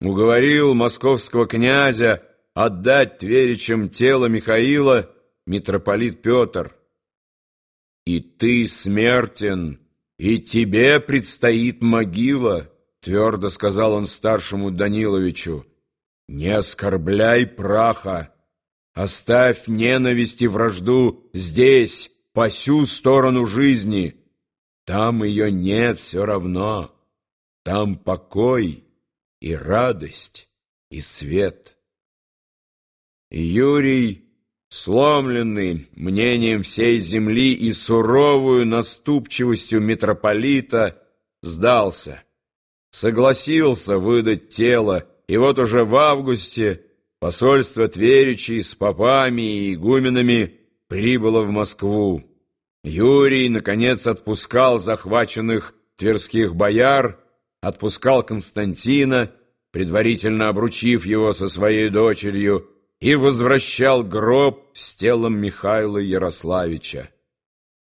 уговорил московского князя отдать тверичам тело Михаила митрополит Петр. «И ты смертен, и тебе предстоит могила», — твердо сказал он старшему Даниловичу. «Не оскорбляй праха, оставь ненависть и вражду здесь, по сю сторону жизни. Там ее нет все равно, там покой» и радость, и свет. И Юрий, сломленный мнением всей земли и суровую наступчивостью митрополита, сдался, согласился выдать тело, и вот уже в августе посольство Тверичей с попами и игуменами прибыло в Москву. Юрий, наконец, отпускал захваченных тверских бояр, отпускал Константина, предварительно обручив его со своей дочерью, и возвращал гроб с телом Михаила Ярославича.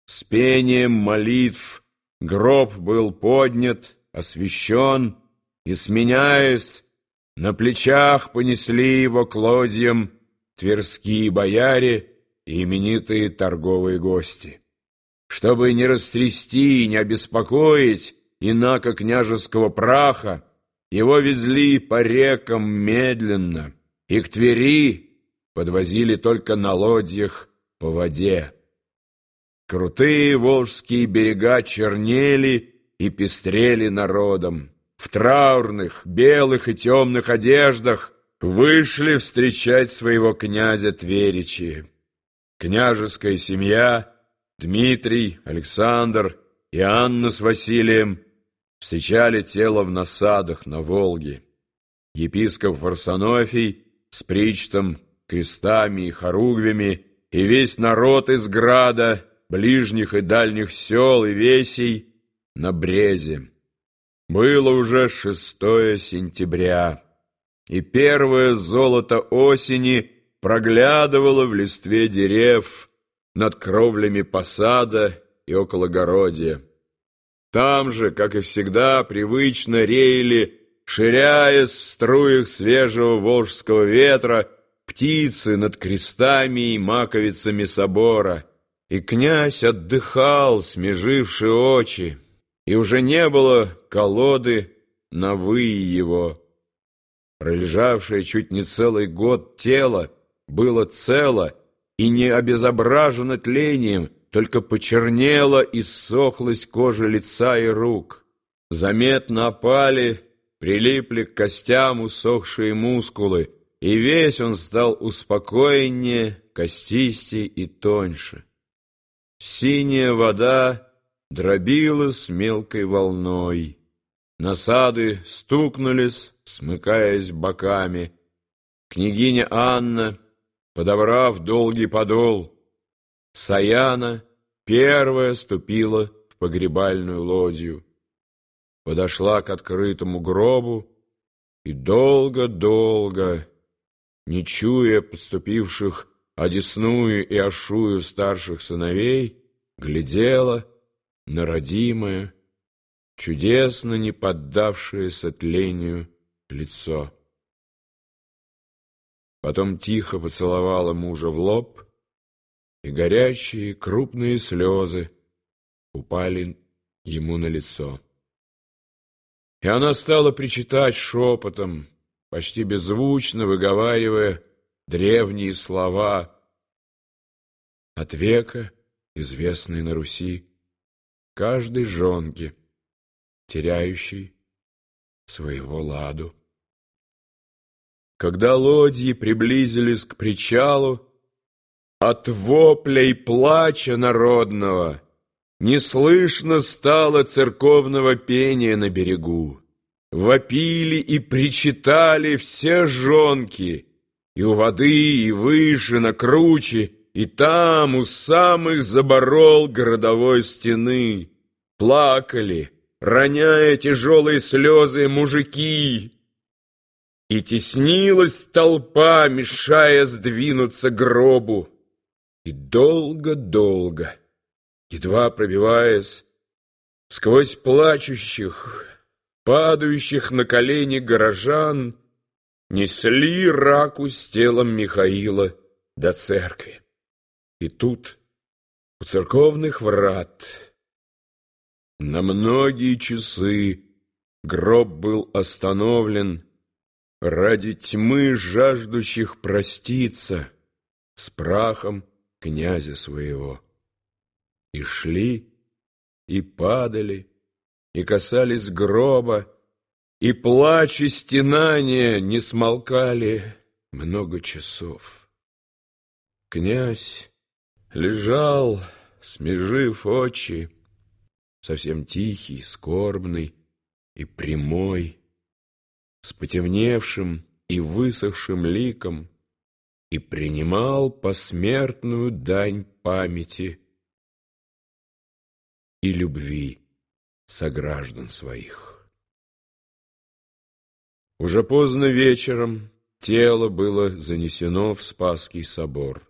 С пением молитв гроб был поднят, освящен, и, сменяясь, на плечах понесли его клодьям тверские бояре и именитые торговые гости. Чтобы не растрясти и не обеспокоить, инако княжеского праха, его везли по рекам медленно, и к Твери подвозили только на лодьях по воде. Крутые волжские берега чернели и пестрели народом. В траурных, белых и темных одеждах вышли встречать своего князя Тверичи. Княжеская семья, Дмитрий, Александр и Анна с Василием встречали тело в насадах на Волге. Епископ Варсонофий с причтом, крестами и хоругвями, и весь народ из града, ближних и дальних сел и весей на брезе. Было уже шестое сентября, и первое золото осени проглядывало в листве дерев над кровлями посада и окологородия. Там же, как и всегда, привычно реяли, ширяясь в струях свежего волжского ветра, птицы над крестами и маковицами собора. И князь отдыхал, смеживши очи, и уже не было колоды на выи его. Пролежавшее чуть не целый год тело было цело и не обезображено тлением, только почернела и ссохлась кожа лица и рук. Заметно опали, прилипли к костям усохшие мускулы, и весь он стал успокоеннее, костистей и тоньше. Синяя вода дробилась мелкой волной. Насады стукнулись, смыкаясь боками. Княгиня Анна, подобрав долгий подол, Саяна первая ступила в погребальную лодью, подошла к открытому гробу и долго-долго, не чуя подступивших одесную и ошую старших сыновей, глядела на родимое, чудесно не поддавшееся тлению лицо. Потом тихо поцеловала мужа в лоб и горячие крупные слезы упали ему на лицо. И она стала причитать шепотом, почти беззвучно выговаривая древние слова от века, известные на Руси, каждой жонке, теряющей своего ладу. Когда лодьи приблизились к причалу, от воплей плача народного не слышно стало церковного пения на берегу. Вопили и причитали все жонки, и у воды, и выше, на круче, и там, у самых заборол городовой стены. Плакали, роняя тяжелые слезы мужики. И теснилась толпа, мешая сдвинуться гробу. И долго-долго, едва пробиваясь, сквозь плачущих, падающих на колени горожан, несли раку с телом Михаила до церкви. И тут, у церковных врат, на многие часы гроб был остановлен ради тьмы жаждущих проститься с прахом князя своего. И шли, и падали, и касались гроба, и плач и стенания не смолкали много часов. Князь лежал, смежив очи, совсем тихий, скорбный и прямой, с потемневшим и высохшим ликом, и принимал посмертную дань памяти и любви сограждан своих. Уже поздно вечером тело было занесено в Спасский собор,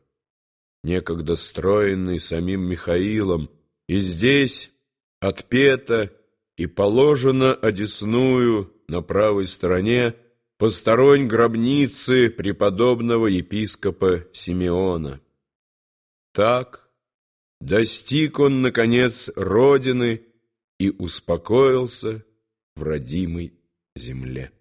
некогда строенный самим Михаилом, и здесь отпето и положено одесную на правой стороне посторонь гробницы преподобного епископа Симеона. Так достиг он, наконец, родины и успокоился в родимой земле.